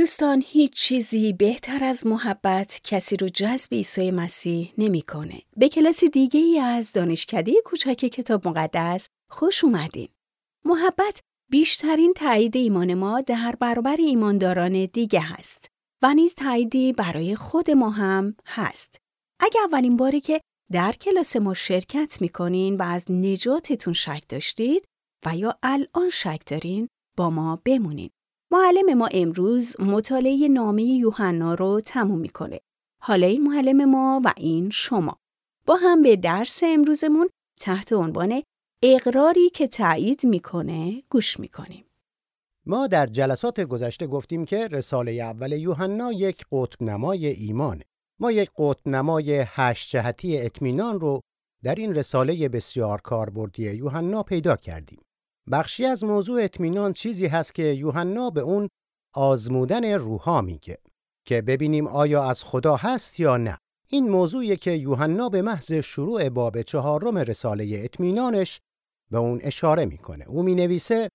دوستان هیچ چیزی بهتر از محبت کسی رو جذب عیسی مسیح نمی‌کنه. به کلاس دیگه ای از دانشکده کوچک کتاب مقدس خوش اومدین. محبت بیشترین تایید ایمان ما در برابر ایمانداران دیگه هست و نیز تاییدی برای خود ما هم هست. اگه اولین باری که در کلاس ما شرکت می‌کنین و از نجاتتون شک داشتید و یا الان شک دارین با ما بمونین. معلم ما امروز مطالعه نامه یوحنا رو تموم می‌کنه. حالا این معلم ما و این شما. با هم به درس امروزمون تحت عنوان اقراری که تایید می‌کنه گوش می‌کنیم. ما در جلسات گذشته گفتیم که رساله اول یوحنا یک قطب نمای ایمانه. ما یک قطب نمای هشت جهتی اطمینان رو در این رساله بسیار کاربردی یوحنا پیدا کردیم. بخشی از موضوع اطمینان چیزی هست که یوحنا به اون آزمودن روحا میگه که ببینیم آیا از خدا هست یا نه. این موضوعی که یوحنا به محض شروع باب چهارم رساله اطمینانش به اون اشاره می‌کنه. او می نویسه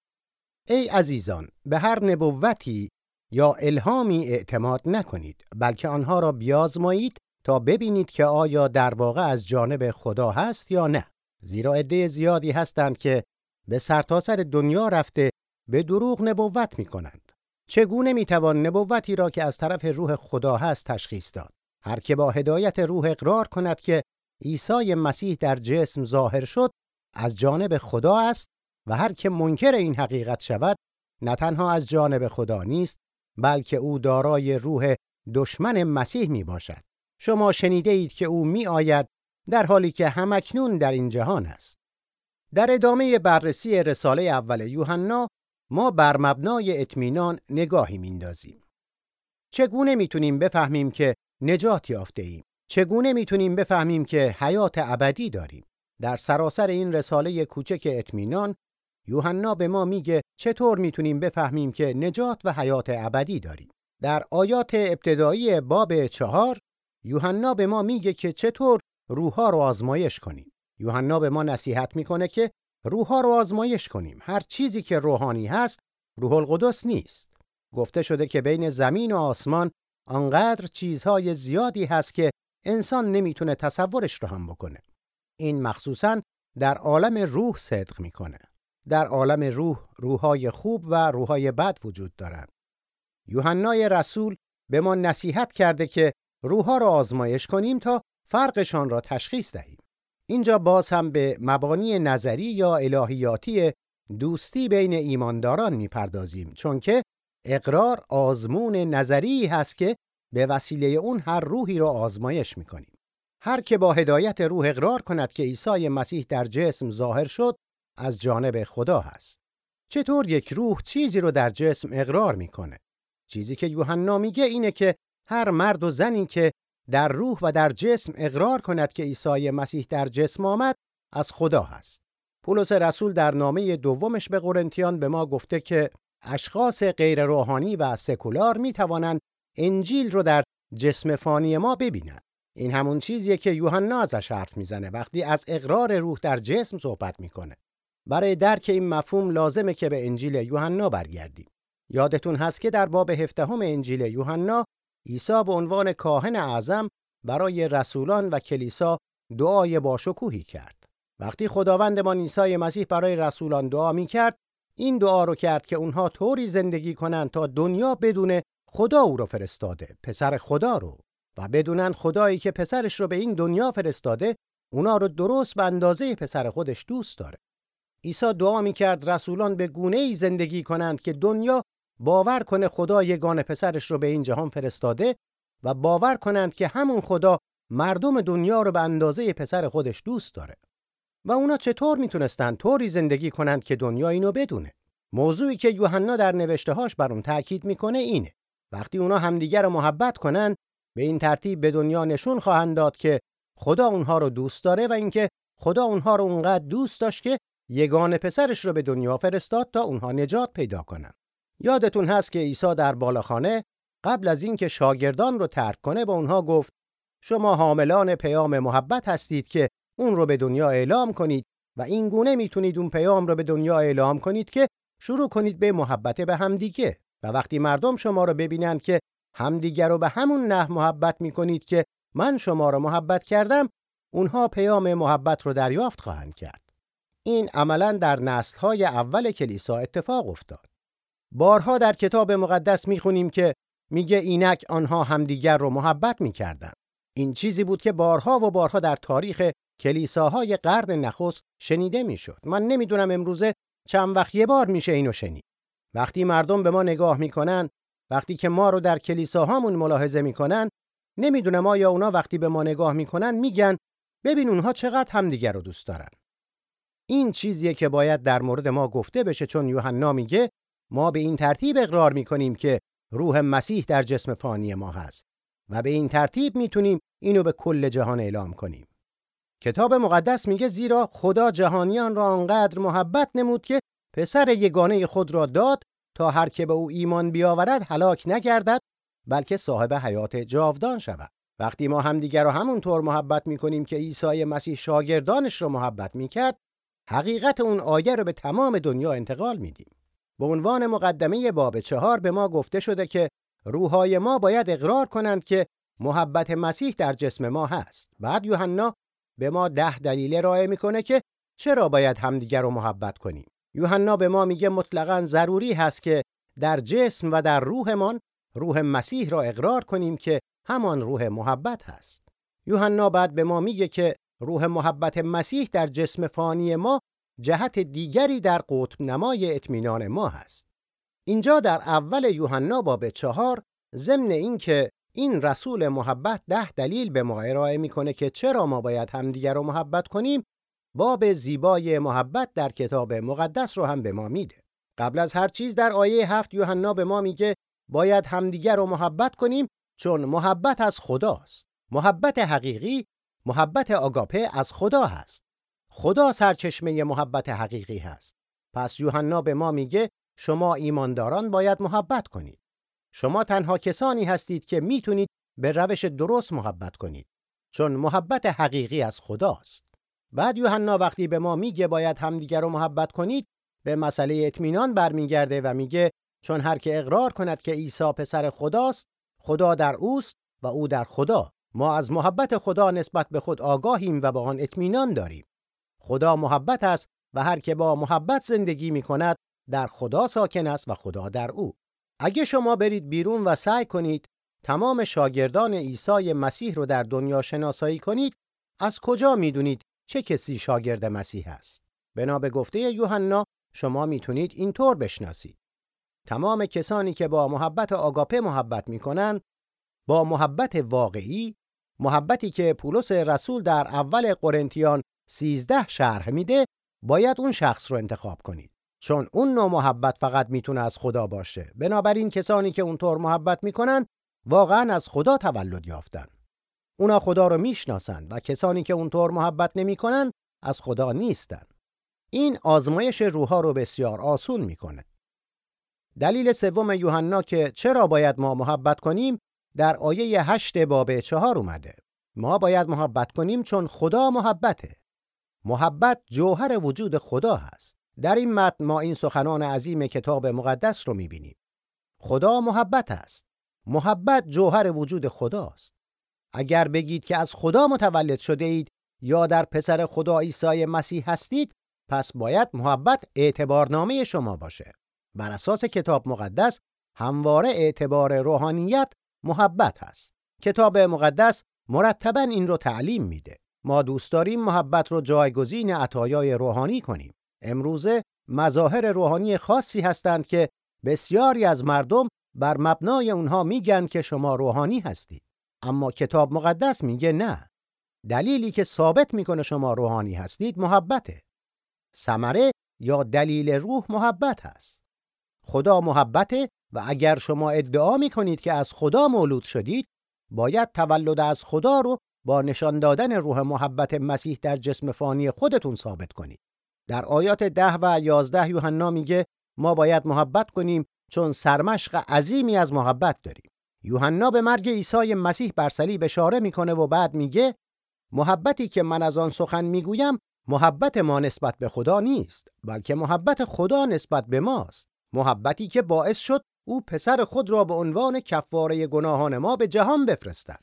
ای عزیزان به هر نبوتی یا الهامی اعتماد نکنید بلکه آنها را بیازمایید تا ببینید که آیا در واقع از جانب خدا هست یا نه. زیرا عده زیادی هستند که به سرتاسر سر دنیا رفته به دروغ نبوت می کنند. چگونه می توان نبوتی را که از طرف روح خدا هست تشخیص داد؟ هر که با هدایت روح اقرار کند که عیسی مسیح در جسم ظاهر شد از جانب خدا است و هر که منکر این حقیقت شود نه تنها از جانب خدا نیست بلکه او دارای روح دشمن مسیح می باشد. شما شنیده اید که او می آید در حالی که همکنون در این جهان است. در ادامه بررسی رساله اول یوحنا ما بر مبنای اطمینان نگاهی میندازیم. چگونه می‌تونیم بفهمیم که نجات یافته ایم؟ چگونه می‌تونیم بفهمیم که حیات ابدی داریم؟ در سراسر این رساله کوچک اطمینان یوحنا به ما میگه چطور می‌تونیم بفهمیم که نجات و حیات ابدی داریم. در آیات ابتدایی باب چهار یوحنا به ما میگه که چطور روحها رو آزمایش کنیم. یوحنا به ما نصیحت می‌کنه که روحها رو آزمایش کنیم. هر چیزی که روحانی هست روح القدس نیست. گفته شده که بین زمین و آسمان آنقدر چیزهای زیادی هست که انسان نمی‌تونه تصورش رو هم بکنه. این مخصوصا در عالم روح صدق می‌کنه. در عالم روح روحهای خوب و روحهای بد وجود دارند. یوحنای رسول به ما نصیحت کرده که روحها را آزمایش کنیم تا فرقشان را تشخیص دهیم. اینجا باز هم به مبانی نظری یا الهیاتی دوستی بین ایمانداران می‌پردازیم چون که اقرار آزمون نظری هست که به وسیله اون هر روحی را آزمایش می‌کنیم. هر که با هدایت روح اقرار کند که عیسی مسیح در جسم ظاهر شد از جانب خدا هست. چطور یک روح چیزی رو در جسم اقرار می‌کنه؟ چیزی که یوحنا میگه اینه که هر مرد و زنی که در روح و در جسم اقرار کند که عیسی مسیح در جسم آمد از خدا هست. پولس رسول در نامه دومش به قرنتیان به ما گفته که اشخاص غیر روحانی و سکولار می توانند انجیل رو در جسم فانی ما ببینند. این همون چیزیه که یوحنا ازش حرف می‌زنه وقتی از اقرار روح در جسم صحبت می‌کنه. برای درک این مفهوم لازمه که به انجیل یوحنا برگردیم. یادتون هست که در باب هفدهم انجیل یوحنا عیسی به عنوان کاهن اعظم برای رسولان و کلیسا دعای باشکوهی کرد. وقتی خداوندمان عیسی مسیح برای رسولان دعا می کرد، این دعا رو کرد که اونها طوری زندگی کنند تا دنیا بدون خدا او رو فرستاده، پسر خدا رو و بدونن خدایی که پسرش رو به این دنیا فرستاده، اونا رو درست به اندازه پسر خودش دوست داره. عیسی دعا می کرد رسولان به گونه ای زندگی کنند که دنیا باور کنه خدا یگان پسرش رو به این جهان فرستاده و باور کنند که همون خدا مردم دنیا رو به اندازه پسر خودش دوست داره. و اونا چطور می‌تونستن طوری زندگی کنند که دنیا اینو بدونه؟ موضوعی که یوحنا در نوشتهاش بر اون تاکید می‌کنه اینه. وقتی اونا همدیگر رو محبت کنن به این ترتیب به دنیا نشون خواهند داد که خدا اونها رو دوست داره و اینکه خدا اونها رو اونقدر دوست داشت که یگان پسرش رو به دنیا فرستاد تا اونها نجات پیدا کنند. یادتون هست که عیسی در بالاخانه قبل از اینکه شاگردان رو ترک کنه به اونها گفت شما حاملان پیام محبت هستید که اون رو به دنیا اعلام کنید و این گونه می‌تونید اون پیام رو به دنیا اعلام کنید که شروع کنید به محبت به همدیگه و وقتی مردم شما رو ببینند که همدیگر رو به همون نحو محبت می‌کنید که من شما رو محبت کردم اونها پیام محبت رو دریافت خواهند کرد. این عملا در نسلهای اول کلیسا اتفاق افتاد. بارها در کتاب مقدس می‌خونیم که میگه اینک آنها همدیگر رو محبت می‌کردند. این چیزی بود که بارها و بارها در تاریخ کلیساهای قرن نخست شنیده می‌شد. من نمی‌دونم امروزه چند وقت یه بار میشه اینو شنید. وقتی مردم به ما نگاه می‌کنن وقتی که ما رو در کلیساهامون ملاحظه می‌کنن نمی‌دونم آیا اونا وقتی به ما نگاه می‌کنن میگن ببین اونها چقدر همدیگر رو دوست دارن. این چیزیه که باید در مورد ما گفته بشه چون یوحنا میگه ما به این ترتیب اقرار می‌کنیم که روح مسیح در جسم فانی ما هست و به این ترتیب می‌تونیم اینو به کل جهان اعلام کنیم. کتاب مقدس میگه زیرا خدا جهانیان را آنقدر محبت نمود که پسر یگانه خود را داد تا هر که به او ایمان بیاورد هلاک نگردد بلکه صاحب حیات جاودان شود. وقتی ما همدیگر را همونطور محبت می‌کنیم که عیسی مسیح شاگردانش را محبت می‌کرد حقیقت اون آیه رو به تمام دنیا انتقال میدیم. به عنوان مقدمه باب چهار به ما گفته شده که روحای ما باید اقرار کنند که محبت مسیح در جسم ما هست. بعد یوحنا به ما ده دلیل ارائه می‌کنه که چرا باید همدیگر رو محبت کنیم. یوحنا به ما میگه مطلقا ضروری هست که در جسم و در روحمان روح مسیح را اقرار کنیم که همان روح محبت هست. یوحنا بعد به ما میگه که روح محبت مسیح در جسم فانی ما جهت دیگری در قطب نمای اطمینان ما هست. اینجا در اول یوحنا باب چهار ضمن اینکه این رسول محبت ده دلیل به ما ارائه می‌کنه که چرا ما باید همدیگر رو محبت کنیم باب زیبای محبت در کتاب مقدس رو هم به ما میده. قبل از هر چیز در آیه هفت یوحنا به ما میگه باید همدیگر رو محبت کنیم چون محبت از خداست. محبت حقیقی محبت آگاپه از خدا هست. خدا سرچشمه محبت حقیقی هست. پس یوحنا به ما میگه شما ایمانداران باید محبت کنید. شما تنها کسانی هستید که می‌تونید به روش درست محبت کنید چون محبت حقیقی از خداست. بعد یوحنا وقتی به ما میگه باید همدیگر رو محبت کنید به مسئله اطمینان برمیگرده و میگه چون هر که اقرار کند که عیسی پسر خداست خدا در اوست و او در خدا. ما از محبت خدا نسبت به خود آگاهیم و با آن اطمینان داریم. خدا محبت است و هر که با محبت زندگی می کند در خدا ساکن است و خدا در او. اگه شما برید بیرون و سعی کنید تمام شاگردان عیسی مسیح رو در دنیا شناسایی کنید از کجا می‌دونید چه کسی شاگرد مسیح است؟ بنا به گفته یوحنا شما می‌تونید اینطور بشناسید. تمام کسانی که با محبت آگاپه محبت می‌کنند با محبت واقعی محبتی که پولس رسول در اول قرنتیان 13 شرح میده باید اون شخص رو انتخاب کنید. چون اون نوع محبت فقط می‌تونه از خدا باشه. بنابراین کسانی که اونطور محبت می‌کنن واقعا از خدا تولد یافتن. اونا خدا رو می‌شناسند و کسانی که اونطور محبت نمی‌کنن از خدا نیستن. این آزمایش روحا رو بسیار آسون می‌کنه. دلیل سوم یوحنا که چرا باید ما محبت کنیم در آیه هشت باب چهار اومده. ما باید محبت کنیم چون خدا محبته. محبت جوهر وجود خدا هست. در این متن ما این سخنان عظیم کتاب مقدس رو می‌بینیم. خدا محبت است. محبت جوهر وجود خداست اگر بگید که از خدا متولد شده اید یا در پسر خدا عیسی مسیح هستید پس باید محبت اعتبارنامه شما باشه. بر اساس کتاب مقدس همواره اعتبار روحانیت محبت هست کتاب مقدس مرتبا این رو تعلیم میده. ما دوست داریم محبت رو جایگزین عطایای روحانی کنیم. امروزه مظاهر روحانی خاصی هستند که بسیاری از مردم بر مبنای اونها میگن که شما روحانی هستید. اما کتاب مقدس میگه نه. دلیلی که ثابت می‌کنه شما روحانی هستید محبته. ثمره یا دلیل روح محبت هست. خدا محبته و اگر شما ادعا می‌کنید که از خدا مولود شدید باید تولد از خدا رو با نشان دادن روح محبت مسیح در جسم فانی خودتون ثابت کنید. در آیات ده و یازده یوحنا میگه ما باید محبت کنیم چون سرمشق عظیمی از محبت داریم. یوحنا به مرگ عیسی مسیح بر صلیب اشاره می‌کنه و بعد میگه محبتی که من از آن سخن می‌گویم محبت ما نسبت به خدا نیست بلکه محبت خدا نسبت به ماست. محبتی که باعث شد او پسر خود را به عنوان کفاره گناهان ما به جهان بفرستد.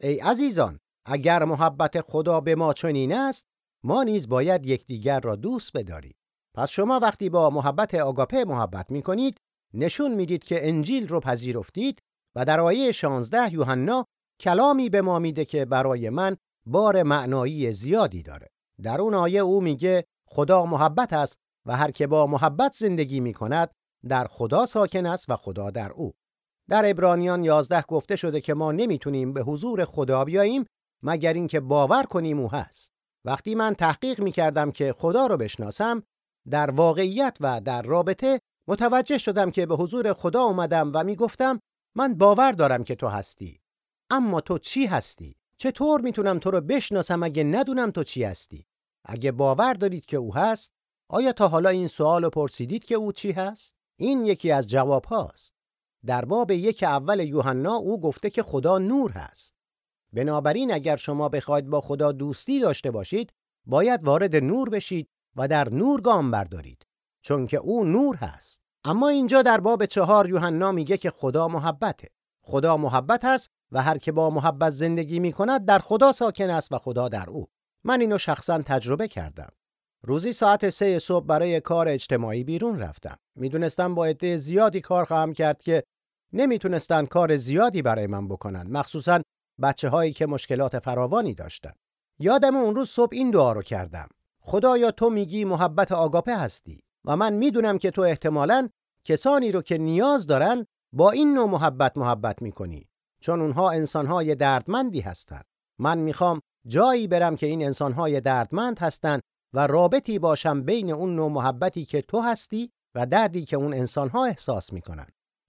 ای عزیزان اگر محبت خدا به ما چنین است ما نیز باید یکدیگر را دوست بداریم. پس شما وقتی با محبت آگاپه محبت می کنید نشون می‌دید که انجیل رو پذیرفتید و در آیه 16 یوحنا کلامی به ما میده که برای من بار معنایی زیادی داره. در اون آیه او میگه خدا محبت است و هر که با محبت زندگی می کند در خدا ساکن است و خدا در او. در ابرانیان 11 گفته شده که ما نمی‌تونیم به حضور خدا بیاییم مگر اینکه باور کنیم او هست. وقتی من تحقیق می کردم که خدا رو بشناسم در واقعیت و در رابطه متوجه شدم که به حضور خدا اومدم و می گفتم من باور دارم که تو هستی. اما تو چی هستی؟ چطور می‌تونم تو رو بشناسم اگه ندونم تو چی هستی؟ اگه باور دارید که او هست آیا تا حالا این سوال پرسیدید که او چی هست؟ این یکی از جواب هاست. در باب یک اول یوحنا او گفته که خدا نور هست. بنابراین اگر شما بخواید با خدا دوستی داشته باشید باید وارد نور بشید و در نور گام بردارید چون که او نور هست. اما اینجا در باب چهار یوحنا میگه که خدا محبته. خدا محبت هست و هر که با محبت زندگی می کند در خدا ساکن است و خدا در او. من اینو شخصا تجربه کردم. روزی ساعت سه صبح برای کار اجتماعی بیرون رفتم. می‌دونستم با عده زیادی کار خواهم کرد که نمی‌تونستن کار زیادی برای من بکنن مخصوصا بچه هایی که مشکلات فراوانی داشتن. یادم اون روز صبح این دعا رو کردم. خدایا تو میگی محبت آگاپه هستی و من می‌دونم که تو احتمالاً کسانی رو که نیاز دارن با این نوع محبت محبت می‌کنی چون اونها انسانهای دردمندی هستند من می‌خوام جایی برم که این انسانهای دردمند هستند و رابطی باشم بین اون نوع محبتی که تو هستی و دردی که اون انسانها احساس می‌کنن.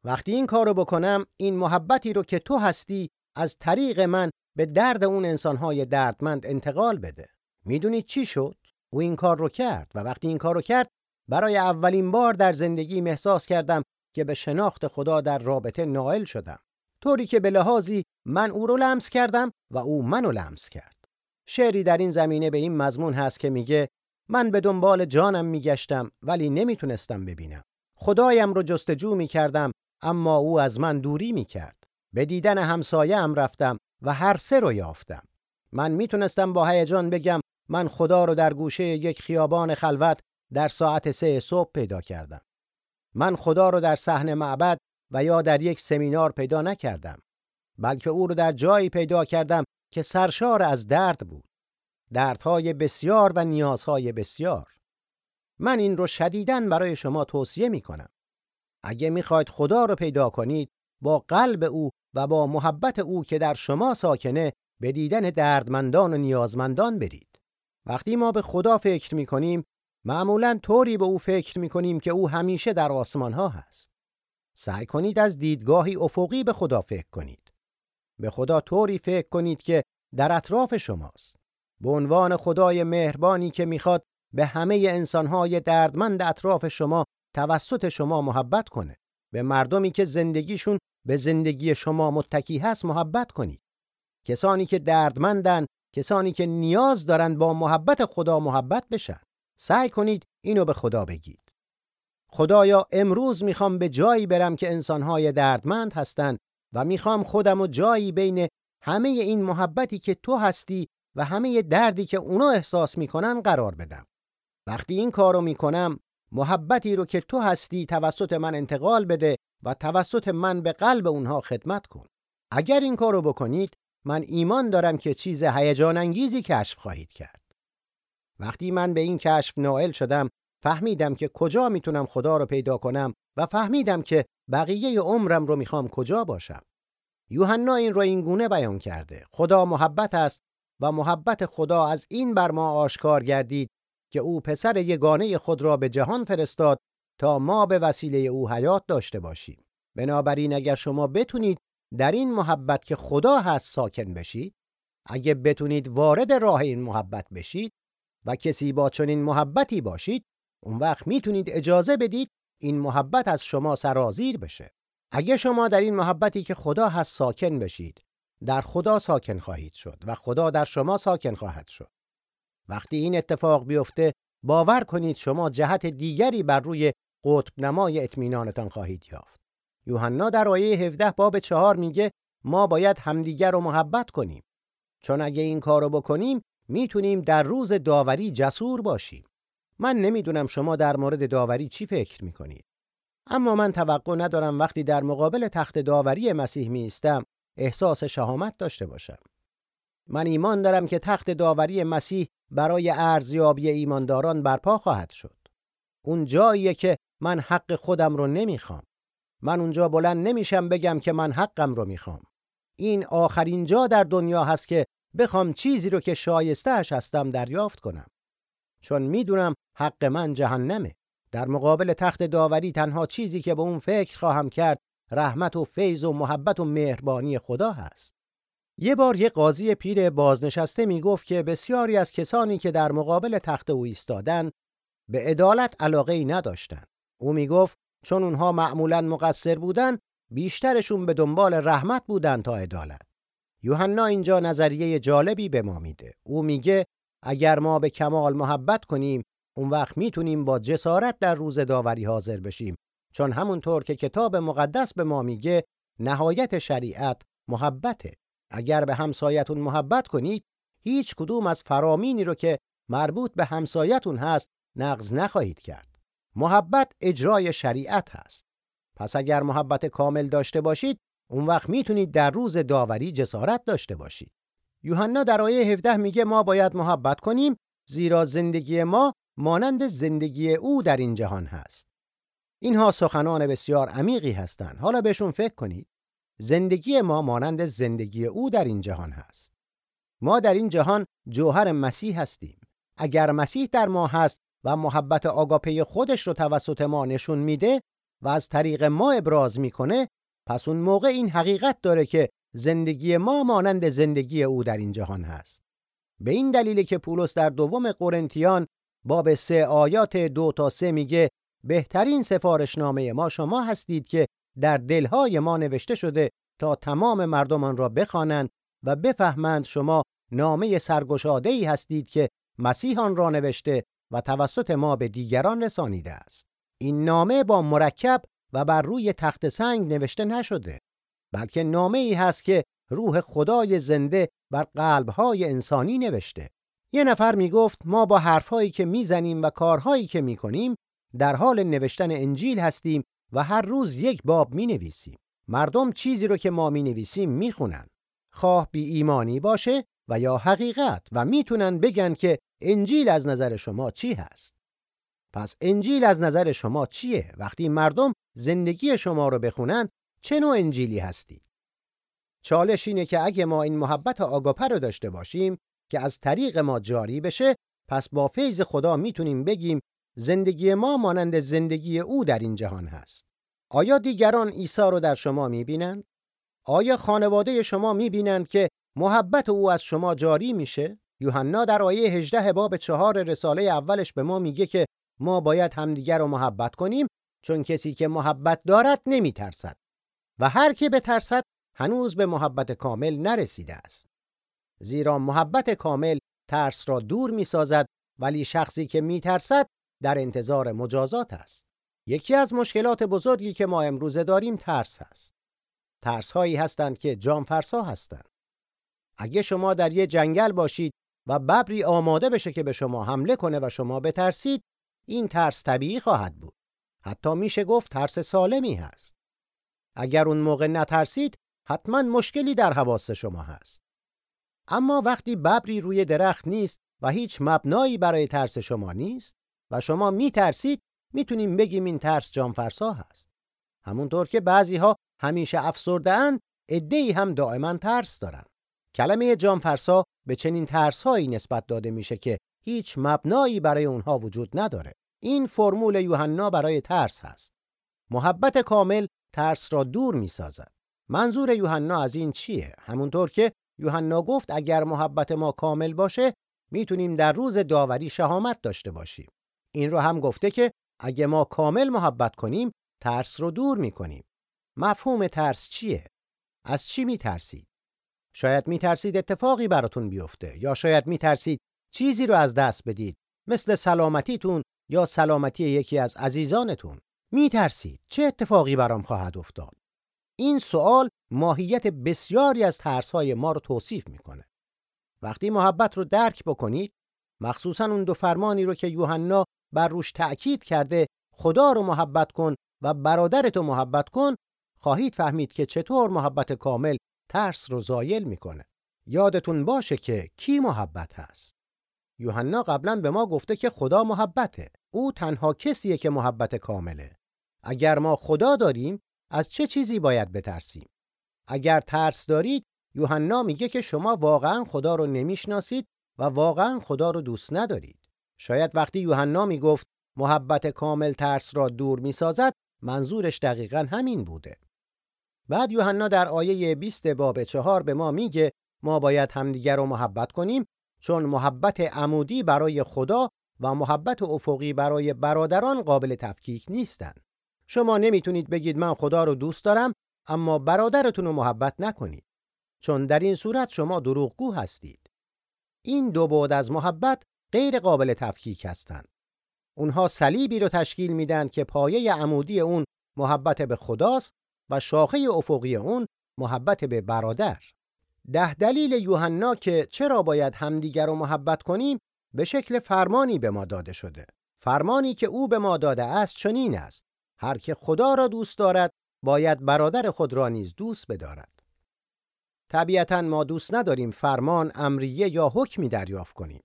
وقتی این کارو بکنم این محبتی رو که تو هستی از طریق من به درد اون انسانهای دردمند انتقال بده. می‌دونید چی شد؟ او این کار رو کرد و وقتی این کار رو کرد برای اولین بار در زندگی احساس کردم که به شناخت خدا در رابطه نائل شدم. طوری که به لحاظی من او رو لمس کردم و او منو لمس کرد. شعری در این زمینه به این مضمون هست که میگه من به دنبال جانم میگشتم ولی نمی‌تونستم ببینم. خدایم رو جستجو می‌کردم اما او از من دوری می‌کرد. به دیدن همسایه هم رفتم و هر سه رو یافتم. من می‌تونستم با هیجان بگم من خدا رو در گوشه یک خیابان خلوت در ساعت سه صبح پیدا کردم. من خدا رو در صحن معبد و یا در یک سمینار پیدا نکردم بلکه او رو در جایی پیدا کردم که سرشار از درد بود. دردهای بسیار و نیازهای بسیار. من این رو شدیداً برای شما توصیه می کنم اگه می‌خواید خدا رو پیدا کنید با قلب او و با محبت او که در شما ساکنه به دیدن دردمندان و نیازمندان برید وقتی ما به خدا فکر می کنیم معمولا طوری به او فکر می کنیم که او همیشه در آسمان ها هست. سعی کنید از دیدگاهی افقی به خدا فکر کنید. به خدا طوری فکر کنید که در اطراف شماست. به عنوان خدای مهربانی که می‌خواد به همه انسانهای دردمند اطراف شما توسط شما محبت کنه. به مردمی که زندگیشون به زندگی شما متکی هست محبت کنید. کسانی که دردمندن کسانی که نیاز دارن با محبت خدا محبت بشن. سعی کنید اینو به خدا بگید. خدایا امروز می‌خوام به جایی برم که انسانهای دردمند هستند و می‌خوام خودم و جایی بین همه این محبتی که تو هستی و همه دردی که اونا احساس می‌کنن قرار بدم. وقتی این کارو می‌کنم محبتی رو که تو هستی توسط من انتقال بده و توسط من به قلب اونها خدمت کن. اگر این کارو بکنید من ایمان دارم که چیز هیجان انگیزی کشف خواهید کرد. وقتی من به این کشف نائل شدم فهمیدم که کجا می‌تونم خدا رو پیدا کنم و فهمیدم که بقیه عمرم رو می‌خوام کجا باشم. یوحنا این رو این گونه بیان کرده. خدا محبت است و محبت خدا از این بر ما آشکار گردید که او پسر یگانه خود را به جهان فرستاد تا ما به وسیله او حیات داشته باشیم. بنابراین اگر شما بتونید در این محبت که خدا هست ساکن بشید، اگه بتونید وارد راه این محبت بشید و کسی با چنین محبتی باشید، اون وقت می‌تونید اجازه بدید این محبت از شما سرازیر بشه. اگه شما در این محبتی که خدا هست ساکن بشید، در خدا ساکن خواهید شد و خدا در شما ساکن خواهد شد. وقتی این اتفاق بیفته، باور کنید شما جهت دیگری بر روی قطب نمای اطمینانتان خواهید یافت. یوحنا در آیه 17 باب چهار میگه ما باید همدیگر رو محبت کنیم. چون اگه این کارو بکنیم می‌تونیم در روز داوری جسور باشیم. من نمی‌دونم شما در مورد داوری چی فکر می‌کنید. اما من توقع ندارم وقتی در مقابل تخت داوری مسیح میستم احساس شهامت داشته باشم. من ایمان دارم که تخت داوری مسیح برای ارزیابی ایمانداران برپا خواهد شد. اون جاییه که من حق خودم رو نمی‌خوام. من اونجا بلند نمیشم بگم که من حقم رو می‌خوام. این آخرین جا در دنیا هست که بخوام چیزی رو که شایستهش هستم دریافت کنم. چون می‌دونم حق من جهنمه. در مقابل تخت داوری تنها چیزی که به اون فکر خواهم کرد رحمت و فیض و محبت و مهربانی خدا هست. یه بار یه قاضی پیر بازنشسته می‌گفت که بسیاری از کسانی که در مقابل تخت او ایستادن به عدالت علاقه ای نداشتن. او می‌گفت چون اونها معمولا مقصر بودن بیشترشون به دنبال رحمت بودن تا عدالت. یوحنا اینجا نظریه جالبی به ما میده. او میگه اگر ما به کمال محبت کنیم اون وقت می‌تونیم با جسارت در روز داوری حاضر بشیم. چون همونطور که کتاب مقدس به ما میگه نهایت شریعت محبته. اگر به همسایتون محبت کنید هیچ کدوم از فرامینی رو که مربوط به همسایتون هست نقض نخواهید کرد. محبت اجرای شریعت هست. پس اگر محبت کامل داشته باشید اون وقت می‌تونید در روز داوری جسارت داشته باشید. یوحنا در آیه 17 میگه ما باید محبت کنیم زیرا زندگی ما مانند زندگی او در این جهان هست. اینها سخنان بسیار عمیقی هستند. حالا بهشون فکر کنید. زندگی ما مانند زندگی او در این جهان هست. ما در این جهان جوهر مسیح هستیم. اگر مسیح در ما هست و محبت آگاپه خودش رو توسط ما نشون میده و از طریق ما ابراز می‌کنه پس اون موقع این حقیقت داره که زندگی ما مانند زندگی او در این جهان هست. به این دلیل که پولس در دوم قرنتیان باب سه آیات دو تا سه میگه بهترین سفارشنامه ما شما هستید که در دلهای ما نوشته شده تا تمام مردمان را بخوانند و بفهمند شما نامه سرگشاده ای هستید که مسیحان را نوشته و توسط ما به دیگران رسانیده است. این نامه با مرکب و بر روی تخت سنگ نوشته نشده بلکه نامه ای هست که روح خدای زنده بر قلبهای انسانی نوشته. یه نفر می‌گفت ما با حرفهایی که می‌زنیم و کارهایی که می‌کنیم در حال نوشتن انجیل هستیم و هر روز یک باب می نویسیم. مردم چیزی رو که ما می نویسیم می خونن. خواه بی ایمانی باشه و یا حقیقت و می‌تونن بگن که انجیل از نظر شما چی هست. پس انجیل از نظر شما چیه؟ وقتی مردم زندگی شما رو بخونن چه نوع انجیلی هستی؟ چالش اینه که اگه ما این محبت آگاپه رو داشته باشیم که از طریق ما جاری بشه پس با فیض خدا می‌تونیم بگیم زندگی ما مانند زندگی او در این جهان هست. آیا دیگران عیسی رو در شما می‌بینند؟ آیا خانواده شما می‌بینند که محبت او از شما جاری میشه؟ یوحنا در آیه 18 باب چهار رساله اولش به ما میگه که ما باید همدیگر رو محبت کنیم چون کسی که محبت دارد نمیترسد و هر کی بترسد هنوز به محبت کامل نرسیده است. زیرا محبت کامل ترس را دور می‌سازد ولی شخصی که میترسد در انتظار مجازات است. یکی از مشکلات بزرگی که ما امروزه داریم ترس است. ترس هایی هستند که جانفرسا هستند. اگه شما در یه جنگل باشید و ببری آماده بشه که به شما حمله کنه و شما بترسید، این ترس طبیعی خواهد بود. حتی میشه گفت ترس سالمی هست. اگر اون موقع نترسید، حتما مشکلی در حواس شما هست. اما وقتی ببری روی درخت نیست و هیچ مبنایی برای ترس شما نیست، و شما میترسید می‌تونیم بگیم این ترس جانفرسا هست. همونطور که بعضی ها همیشه افسرده اند هم دائما ترس دارن. کلمه جانفرسا به چنین ترس هایی نسبت داده میشه که هیچ مبنایی برای اونها وجود نداره. این فرمول یوحنا برای ترس هست. محبت کامل ترس را دور می‌سازد. منظور یوحنا از این چیه؟ همونطور که یوحنا گفت اگر محبت ما کامل باشه می‌تونیم در روز داوری شهامت داشته باشیم. این رو هم گفته که اگه ما کامل محبت کنیم ترس رو دور می‌کنیم. مفهوم ترس چیه؟ از چی میترسید؟ شاید میترسید اتفاقی براتون بیفته یا شاید میترسید چیزی رو از دست بدید مثل سلامتیتون یا سلامتی یکی از عزیزانتون میترسید چه اتفاقی برام خواهد افتاد این سوال ماهیت بسیاری از ترسهای ما رو توصیف می‌کنه وقتی محبت رو درک بکنید مخصوصا اون دو فرمانی رو که یوحنا بر روش تأکید کرده خدا رو محبت کن و برادرتو محبت کن خواهید فهمید که چطور محبت کامل ترس رو زایل می‌کنه. یادتون باشه که کی محبت هست. یوحنا قبلا به ما گفته که خدا محبته. او تنها کسیه که محبت کامله. اگر ما خدا داریم از چه چیزی باید بترسیم؟ اگر ترس دارید یوحنا میگه که شما واقعا خدا رو نمی‌شناسید و واقعا خدا رو دوست ندارید. شاید وقتی یوحنا می‌گفت محبت کامل ترس را دور می‌سازد منظورش دقیقا همین بوده بعد یوحنا در آیه 20 باب چهار به ما میگه ما باید همدیگر رو محبت کنیم چون محبت عمودی برای خدا و محبت افقی برای برادران قابل تفکیک نیستند. شما نمی‌تونید بگید من خدا رو دوست دارم اما برادرتون رو محبت نکنید. چون در این صورت شما دروغگو هستید. این دو بعد از محبت غیر قابل تفکیک هستند. اونها صلیبی رو تشکیل میدن که پایه عمودی اون محبت به خداست و شاخه افقی اون محبت به برادر. ده دلیل یوحنا که چرا باید همدیگر رو محبت کنیم به شکل فرمانی به ما داده شده. فرمانی که او به ما داده است چنین است: هر که خدا را دوست دارد باید برادر خود را نیز دوست بدارد. طبیعتا ما دوست نداریم فرمان امریه یا حکمی دریافت کنیم.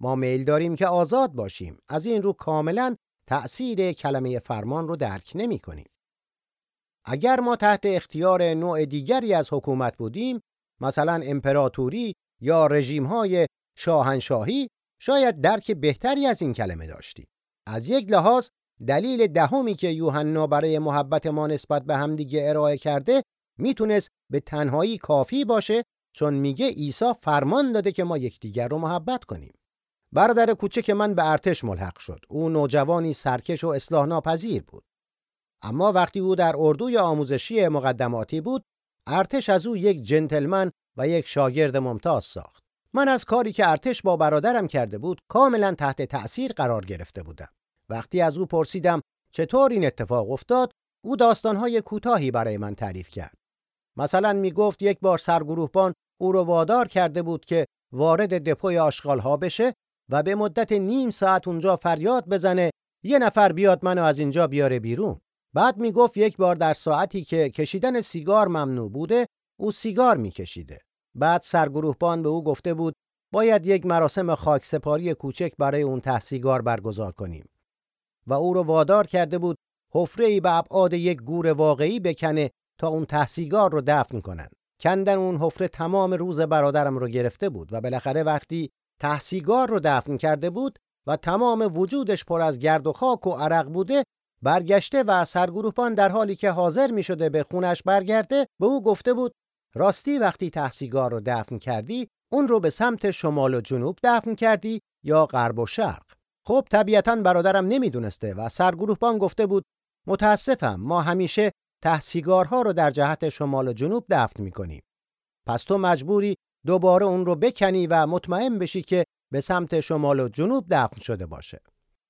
ما میل داریم که آزاد باشیم. از این رو کاملا تأثیر کلمه فرمان رو درک نمی کنیم. اگر ما تحت اختیار نوع دیگری از حکومت بودیم مثلا امپراتوری یا رژیم های شاهنشاهی شاید درک بهتری از این کلمه داشتیم از یک لحاظ دلیل دهمی که یوحنا برای محبت ما نسبت به همدیگه ارائه کرده می‌تونست به تنهایی کافی باشه چون میگه عیسی فرمان داده که ما یکدیگر رو محبت کنیم برادر کوچک من به ارتش ملحق شد او نوجوانی سرکش و اصلاح ناپذیر بود اما وقتی او در اردوی آموزشی مقدماتی بود ارتش از او یک جنتلمن و یک شاگرد ممتاز ساخت. من از کاری که ارتش با برادرم کرده بود کاملا تحت تأثیر قرار گرفته بودم. وقتی از او پرسیدم چطور این اتفاق افتاد، او داستانهای کوتاهی برای من تعریف کرد. مثلا می گفت یک بار سرگروهبان او را وادار کرده بود که وارد دپوی آشغالها بشه و به مدت نیم ساعت اونجا فریاد بزنه یه نفر بیاد منو از اینجا بیاره بیرون. بعد می‌گفت یک بار در ساعتی که کشیدن سیگار ممنوع بوده او سیگار میکشیده. بعد سرگروهبان به او گفته بود باید یک مراسم خاکسپاری کوچک برای اون ته سیگار برگزار کنیم. و او رو وادار کرده بود حفره ای به ابعاد یک گور واقعی بکنه تا اون ته سیگار رو دفن کنن. کندن اون حفره تمام روز برادرم رو گرفته بود و بالاخره وقتی ته سیگار رو دفن کرده بود و تمام وجودش پر از گرد و خاک و عرق بوده برگشته و سرگروهبان در حالی که حاضر می شده به خونش برگرده به او گفته بود راستی وقتی تحصیگار رو دفن کردی اون رو به سمت شمال و جنوب دفن کردی یا غرب و شرق؟ خب طبیعتا برادرم نمی‌دونسته و سرگروهبان گفته بود متاسفم ما همیشه تحصیگارها رو در جهت شمال و جنوب دفن می‌کنیم. پس تو مجبوری دوباره اون رو بکنی و مطمئن بشی که به سمت شمال و جنوب دفن شده باشه.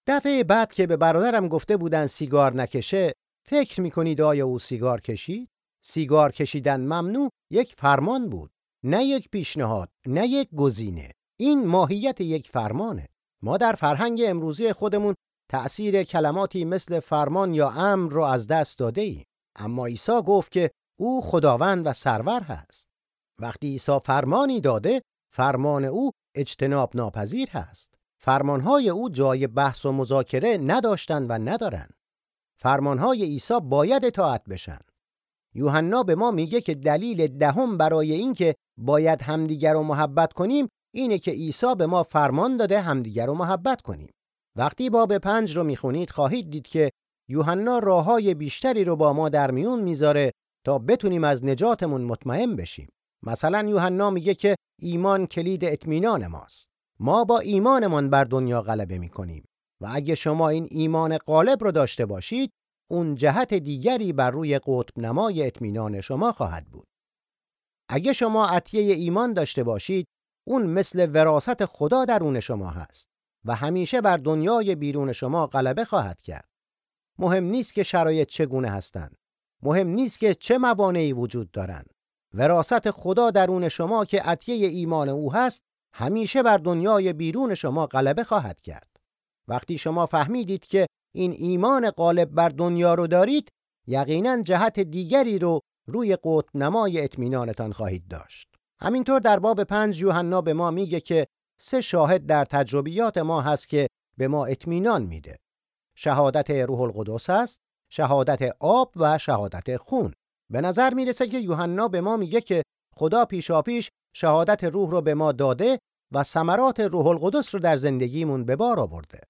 دفعه بعد که به برادرم گفته بودن سیگار نکشه فکر می‌کنید آیا او سیگار کشید؟ سیگار کشیدن ممنوع یک فرمان بود. نه یک پیشنهاد نه یک گزینه. این ماهیت یک فرمانه. ما در فرهنگ امروزی خودمون تأثیر کلماتی مثل فرمان یا امر رو از دست داده ایم اما عیسی گفت که او خداوند و سرور هست. وقتی عیسی فرمانی داده فرمان او اجتناب ناپذیر هست فرمانهای او جای بحث و مذاکره نداشتند و ندارند. فرمانهای عیسی باید اطاعت بشن. یوحنا به ما میگه که دلیل دهم برای اینکه باید همدیگر رو محبت کنیم اینه که عیسی به ما فرمان داده همدیگر رو محبت کنیم. وقتی باب پنج رو می‌خونید خواهید دید که یوحنا راههای بیشتری رو با ما در میون می‌ذاره تا بتونیم از نجاتمون مطمئن بشیم. مثلا یوحنا میگه که ایمان کلید اطمینان ماست. ما با ایمانمان بر دنیا غلبه می کنیم و اگه شما این ایمان غالب رو داشته باشید اون جهت دیگری بر روی قطب نمای اطمینان شما خواهد بود. اگه شما عطیه ایمان داشته باشید اون مثل وراست خدا درون شما هست و همیشه بر دنیای بیرون شما غلبه خواهد کرد. مهم نیست که شرایط چگونه هستند مهم نیست که چه موانعی وجود دارند وراست خدا درون شما که عطیه ایمان او هست همیشه بر دنیای بیرون شما غلبه خواهد کرد. وقتی شما فهمیدید که این ایمان غالب بر دنیا رو دارید یقینا جهت دیگری رو روی قطب نمای اطمینانتان خواهید داشت. همینطور در باب پنج یوحنا به ما میگه که سه شاهد در تجربیات ما هست که به ما اطمینان میده. شهادت روح القدس است شهادت آب و شهادت خون. به نظر می‌رسه که یوحنا به ما میگه که خدا پیشاپیش شهادت روح رو به ما داده و ثمرات روح القدس رو در زندگیمون به بار آورده.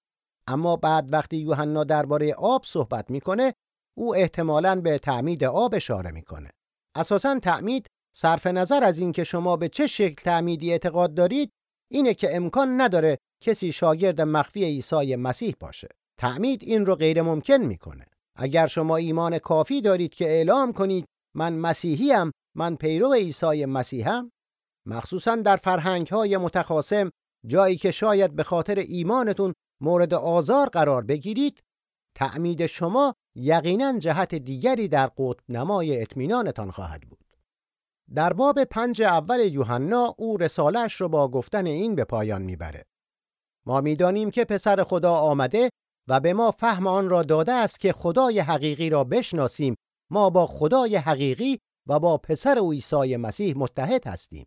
اما بعد وقتی یوحنا درباره آب صحبت می‌کنه او احتمالاً به تعمید آب اشاره می‌کنه. اساساً تعمید صرف نظر از اینکه شما به چه شکل تعمیدی اعتقاد دارید اینه که امکان نداره کسی شاگرد مخفی عیسی مسیح باشه. تعمید این رو غیر ممکن می‌کنه. اگر شما ایمان کافی دارید که اعلام کنید من مسیحیم من پیرو عیسی مسیحم. مخصوصا در فرهنگ های متخاصم جایی که شاید به خاطر ایمانتون مورد آزار قرار بگیرید تعمید شما یقینا جهت دیگری در قطب نمای اطمینانتان خواهد بود. در باب پنج اول یوحنا او رسالش رو با گفتن این به پایان می‌بره. ما می‌دانیم که پسر خدا آمده و به ما فهم آن را داده است که خدای حقیقی را بشناسیم ما با خدای حقیقی و با پسر او عیسی مسیح متحد هستیم.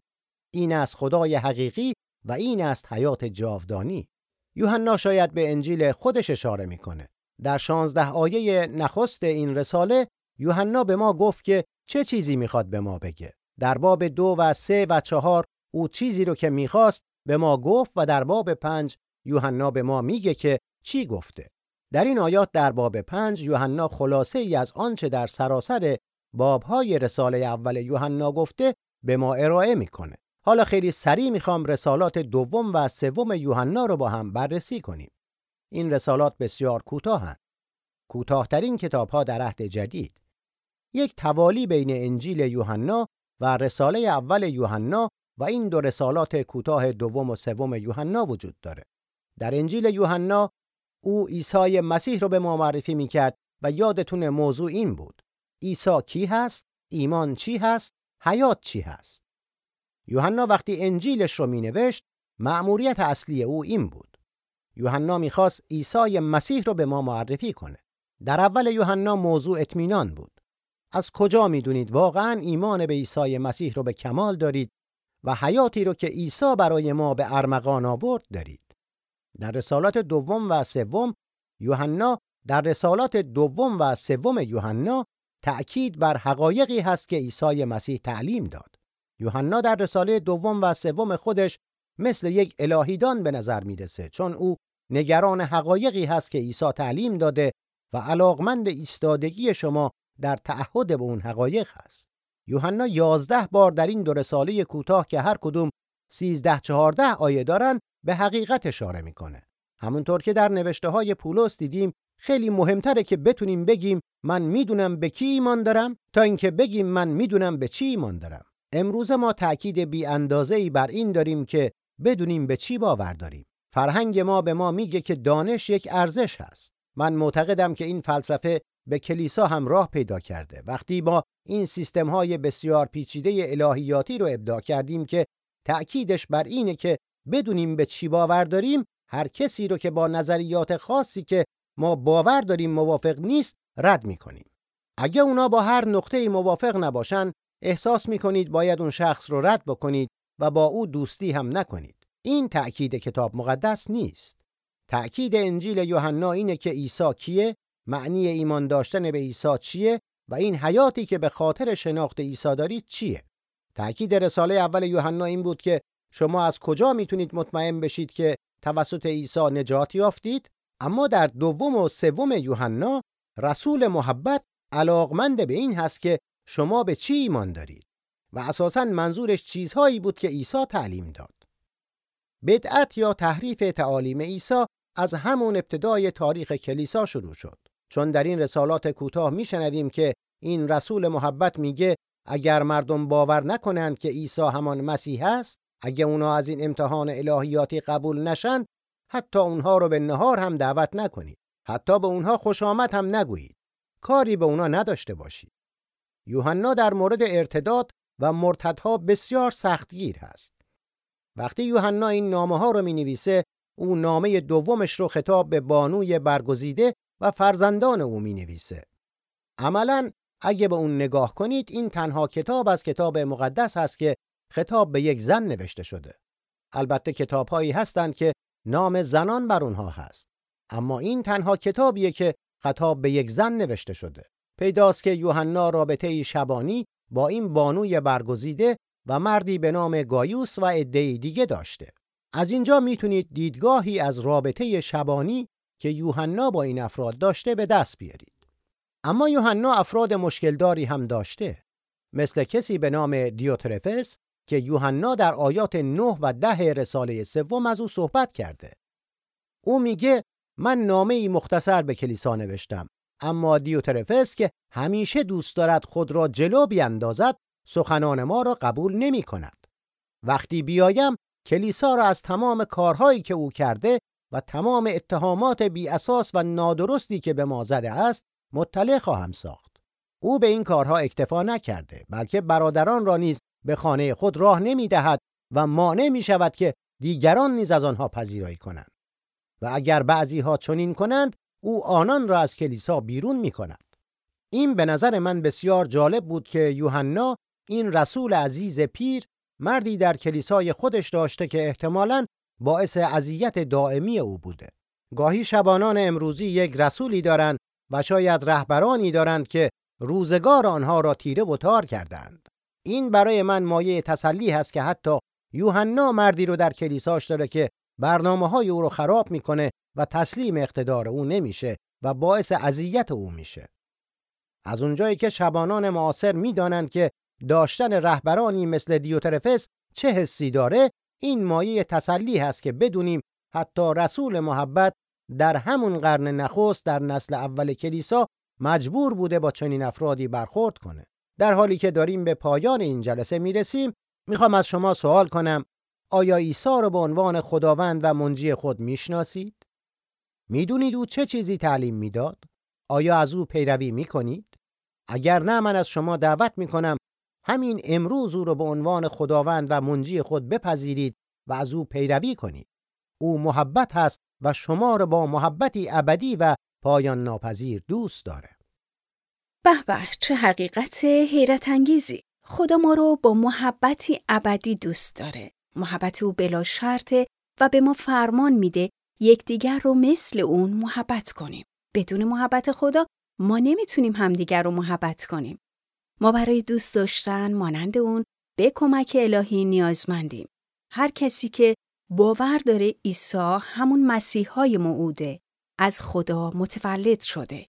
این است خدای حقیقی و این است حیات جاودانی. یوحنا شاید به انجیل خودش اشاره می‌کنه. در شانزده آیه نخست این رساله یوحنا به ما گفت که چه چیزی می‌خواد به ما بگه. در باب دو و سه و چهار او چیزی رو که می‌خواست به ما گفت و در باب پنج یوحنا به ما میگه که چی گفته. در این آیات در باب پنج یوحنا خلاصه ای از آنچه در سراسر بابهای رساله اول یوحنا گفته به ما ارائه می‌کنه. حالا خیلی سریع می‌خوام رسالات دوم و سوم یوحنا رو با هم بررسی کنیم. این رسالات بسیار کوتاهند کوتاهترین کتابها در عهد جدید. یک توالی بین انجیل یوحنا و رساله اول یوحنا و این دو رسالات کوتاه دوم و سوم یوحنا وجود داره. در انجیل یوحنا او عیسی مسیح رو به ما معرفی می‌کرد و یادتون موضوع این بود. عیسی کی هست؟ ایمان چی هست؟ حیات چی هست؟ یوحنا وقتی انجیلش رو مینوشت مأموریت اصلی او این بود. یوحنا می‌خواست عیسی مسیح رو به ما معرفی کنه. در اول یوحنا موضوع اطمینان بود. از کجا می‌دونید واقعا ایمان به عیسی مسیح رو به کمال دارید و حیاتی رو که عیسی برای ما به ارمغان آورد دارید؟ در رسالات دوم و سوم یوحنا در رسالات دوم و سوم یوحنا تأکید بر حقایقی هست که عیسی مسیح تعلیم داد. یوحنا در رساله دوم و سوم خودش مثل یک الهیدان به نظر می‌رسه چون او نگران حقایقی هست که عیسی تعلیم داده و علاقمند ایستادگی شما در تعهد به اون حقایق هست. یوحنا یازده بار در این دو رساله کوتاه که هر کدوم سیزده چهارده آیه دارن به حقیقت اشاره می‌کنه. همونطور که در نوشته های پولس دیدیم خیلی مهمتره که بتونیم بگیم من می‌دونم به کی ایمان دارم تا اینکه بگیم من می‌دونم به چی ایمان دارم. امروز ما تاکید بی اندازه بر این داریم که بدونیم به چی باور داریم. فرهنگ ما به ما میگه که دانش یک ارزش هست. من معتقدم که این فلسفه به کلیسا هم راه پیدا کرده. وقتی ما این سیستم های بسیار پیچیده الهیاتی رو ابداع کردیم که تأکیدش بر اینه که بدونیم به چی باور داریم هر کسی رو که با نظریات خاصی که ما باور داریم موافق نیست رد می‌کنیم. اگه اونا با هر نقطه موافق نباشن احساس می‌کنید باید اون شخص رو رد بکنید و با او دوستی هم نکنید. این تأکید کتاب مقدس نیست. تأکید انجیل یوحنا اینه که عیسی کیه معنی ایمان داشتن به عیسی چیه و این حیاتی که به خاطر شناخت عیسی دارید چیه. تأکید رساله اول یوحنا این بود که شما از کجا می‌تونید مطمئن بشید که توسط عیسی نجات یافتید؟ اما در دوم و سوم یوحنا رسول محبت علاقمند به این هست که شما به چی ایمان دارید و اساسا منظورش چیزهایی بود که عیسی تعلیم داد. بدعت یا تحریف تعالیم عیسی از همون ابتدای تاریخ کلیسا شروع شد. چون در این رسالات کوتاه میشنویم که این رسول محبت میگه اگر مردم باور نکنند که عیسی همان مسیح است اگه اونا از این امتحان الهیاتی قبول نشن حتی اونها رو به نهار هم دعوت نکنید حتی به اونها خوش آمد هم نگویید. کاری به اونها نداشته باشید. یوحنا در مورد ارتداد و مرتدها بسیار سختگیر هست. وقتی یوحنا این نامه ها رو می نویسه او نامه دومش رو خطاب به بانوی برگزیده و فرزندان او می نویسه. عملا اگه به اون نگاه کنید این تنها کتاب از کتاب مقدس هست که خطاب به یک زن نوشته شده. البته کتاب هایی هستند که نام زنان بر اونها هست. اما این تنها کتابیه که خطاب به یک زن نوشته شده. پیداست که یوحنا رابطه شبانی با این بانوی برگزیده و مردی به نام گایوس و عده‌ای دیگه داشته. از اینجا می‌تونید دیدگاهی از رابطه شبانی که یوحنا با این افراد داشته به دست بیارید. اما یوحنا افراد مشکلداری هم داشته مثل کسی به نام دیوترفس که یوحنا در آیات 9 و 10 رساله سوم از او صحبت کرده. او میگه من نامه ای مختصر به کلیسا نوشتم اما دیوترفس که همیشه دوست دارد خود را جلو بیاندازد سخنان ما را قبول نمی کند. وقتی بیایم کلیسا را از تمام کارهایی که او کرده و تمام اتهامات بی اساس و نادرستی که به ما زده است مطلع خواهم ساخت. او به این کارها اکتفا نکرده بلکه برادران را نیز به خانه خود راه نمی دهد و مانع می شود که دیگران نیز از آنها پذیرایی کنند. و اگر بعضی ها چنین کنند او آنان را از کلیسا بیرون می کند. این به نظر من بسیار جالب بود که یوحنا این رسول عزیز پیر مردی در کلیسای خودش داشته که احتمالاً باعث اذیت دائمی او بوده. گاهی شبانان امروزی یک رسولی دارند و شاید رهبرانی دارند که روزگار آنها را تیره و تار کردند. این برای من مایه تسلی هست که حتی یوحنا مردی رو در کلیساش داره که برنامه های او رو خراب می‌کنه و تسلیم اقتدار او نمیشه و باعث اذیت او میشه. از اونجایی که شبانان معاصر می‌دانند که داشتن رهبرانی مثل دیوترفس چه حسی داره این مایه تسلی هست که بدونیم حتی رسول محبت در همون قرن نخست در نسل اول کلیسا مجبور بوده با چنین افرادی برخورد کنه در حالی که داریم به پایان این جلسه می‌رسیم می‌خوام از شما سوال کنم آیا عیسی رو به عنوان خداوند و منجی خود می‌شناسید؟ می‌دونید او چه چیزی تعلیم می‌داد؟ آیا از او پیروی می‌کنید؟ اگر نه من از شما دعوت می‌کنم همین امروز او رو به عنوان خداوند و منجی خود بپذیرید و از او پیروی کنید. او محبت هست و شما را با محبتی ابدی و پایان ناپذیر دوست داره. به به چه حقیقت حیرت انگیزی. خدا ما رو با محبتی ابدی دوست داره. محبت او بلا شرطه و به ما فرمان میده یکدیگر رو مثل اون محبت کنیم. بدون محبت خدا ما نمی‌تونیم همدیگر رو محبت کنیم. ما برای دوست داشتن مانند اون به کمک الهی نیازمندیم. هر کسی که باور داره عیسی همون مسیحای موعوده از خدا متولد شده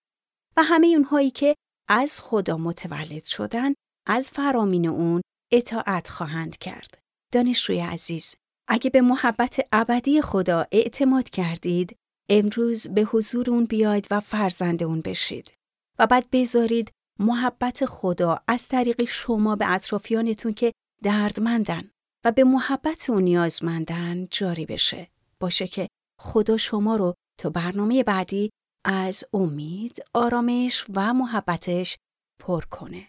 و همه اونهایی که از خدا متولد شدن از فرامین اون اطاعت خواهند کرد. دانشجوی عزیز، اگه به محبت ابدی خدا اعتماد کردید، امروز به حضور اون بیاید و فرزند اون بشید و بعد بذارید محبت خدا از طریق شما به اطرافیانتون که دردمندن و به محبت و نیازمندن جاری بشه. باشه که خدا شما رو تا برنامه بعدی از امید، آرامش و محبتش پر کنه.